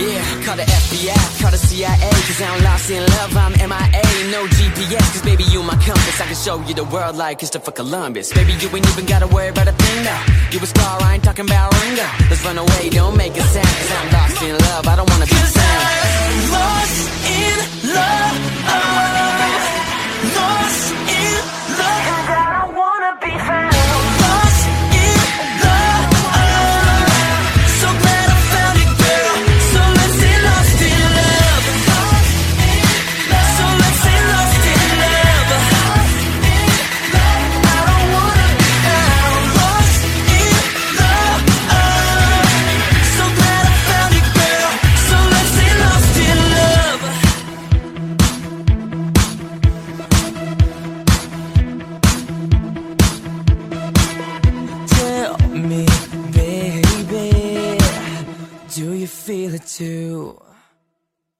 Yeah, call the FBI, call the CIA, cause I'm lost in love, I'm MIA, no GPS, cause baby you my compass, I can show you the world like Christopher Columbus. Baby you ain't even gotta worry about a thing now. You a star, I ain't talking about Ringo. Let's run away, don't make a sound, cause I'm lost in love, I don't wanna be found. Feel it too?